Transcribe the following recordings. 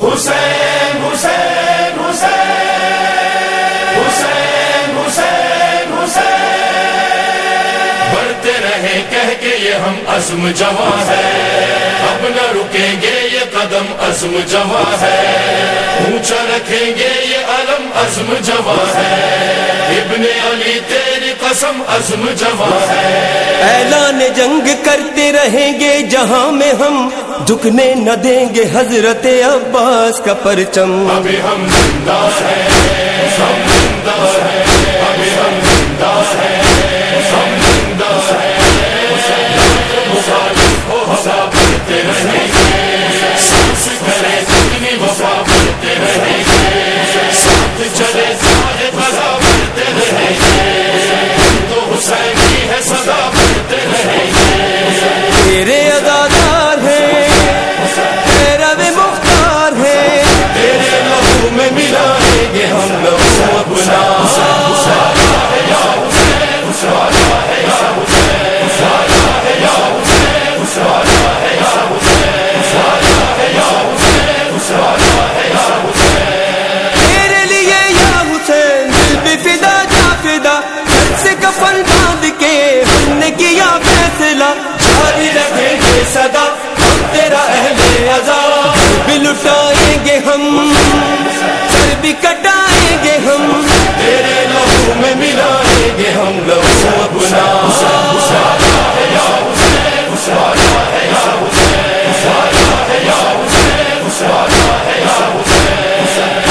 हुसैन बढ़ते रहे, कह के ये हम अज़म जवा है। अब न रुकेंगे ये कदम अज़म जवा है। ऊँचा रखेंगे ये अलम अज़म जवा है। इब्ने अली तेरी कसम अज़म जवा है। ऐलान जंग करते रहेंगे जहाँ में हम। झुकने न देंगे हज़रत अब्बास का परचम। अभी हम ज़िंदा है। हम ज़िंदा है। अभी हम ज़िंदा हैं। हम। सर भी कटाएँगे हम। तेरे लहू में मिलाएँगे हम। लहू अपना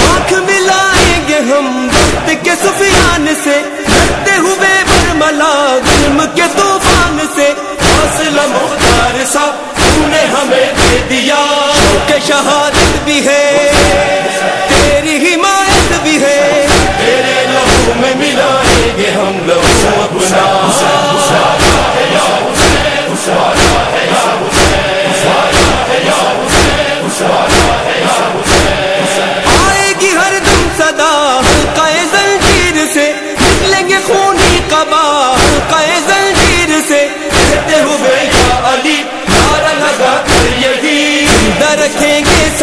आँख मिलाएँगे हम के सुफियान से लड़ते हुए बरमला जुल्म के तूफ़ान से। हौसला मुख्तार सा तूने हमें दे दिया। के शहादत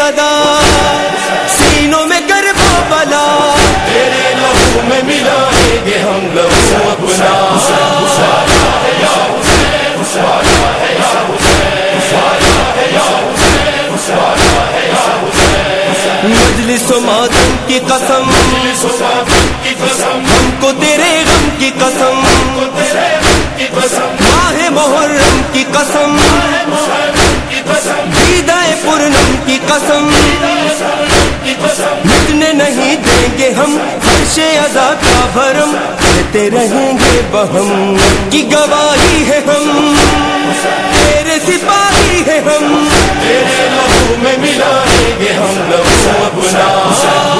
सदा। सीनों में वो बला तेरे लहू में मिलाएँगे हम लहू अपना। मजलिस मातम की कसम। हमको तेरे गम की कसम। माहे मोहर्रम की कसम। की कसम। दीदाए पूर्णम की कसम। मिटने नहीं देंगे हम, फर्शे अदा का भरम। देते रहेंगे बहम, की गवाही है हम। तेरे सिपाही है हम। तेरे लहू में मिलाएँगे हम लहू अपना।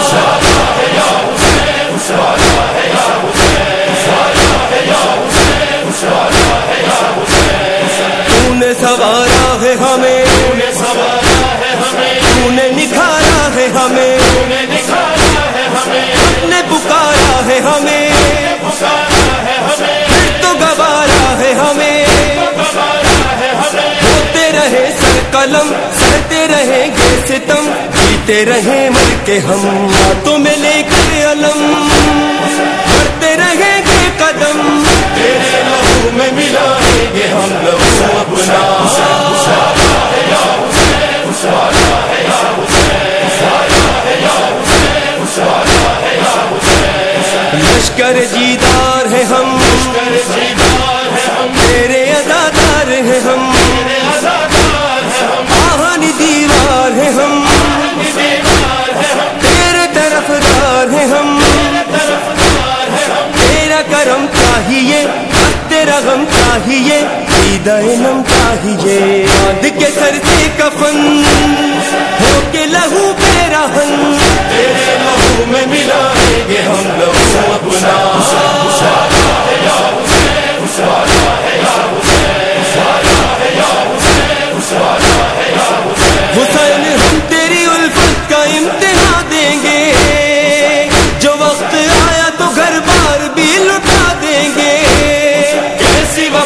जीते रहे मर के हम। हाथों में लेकर अलम। बढ़ते रहेंगे कदम। तेरे में मिलाएँगे हम लोग अपना। चाहिए। नम चाहिए बाँध के सर से कफन। हो के लहू पे रहन। तेरे लहू में मिलाएँगे हम लहू अपना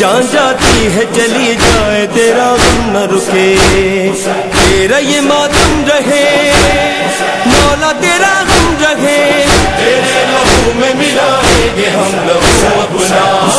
जान जाती है चली जाए तेरा गम न रुके तेरा ये मातम रहे। मौला तेरा गम रहे। तेरे लहू में मिलाएँगे हम लहू अपना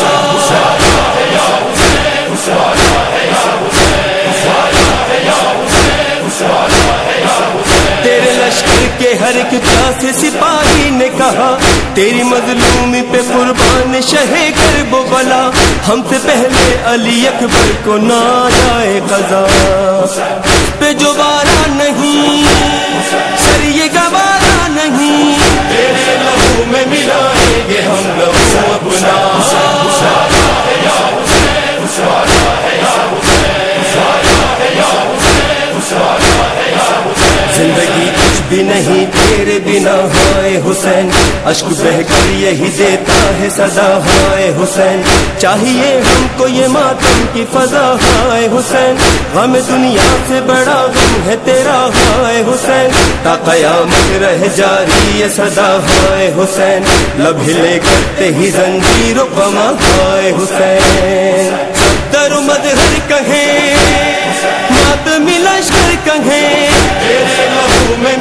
तेरे लश्कर के हर एक प्यासे सिपाही ने कहा तेरी मजलूमी पे कुर्बान शहे वो बला। हमसे पहले अली अकबर को ना जाए कजा। पे जो बारा नहीं, सर ये गवारा नहीं। तेरे लहू में मिलाएँगे हम लहू अपना ज़िंदगी कुछ भी नहीं तेरे बिना हाय हुसैन। अश्क बहकर यही देता है सदा हाय हुसैन। चाहिए हमको ये मातम की फजा। हाय हुसैन। हम दुनिया से बड़ा गम है तेरा। हाय हुसैन। ता कयामत रह जारी ये सदा। हाय हुसैन। लब हिले करते ही जंजीरों कमा हाय हुसैन। दर मदहर कहे। मात मिलश्कर कहे। तेरे लहू में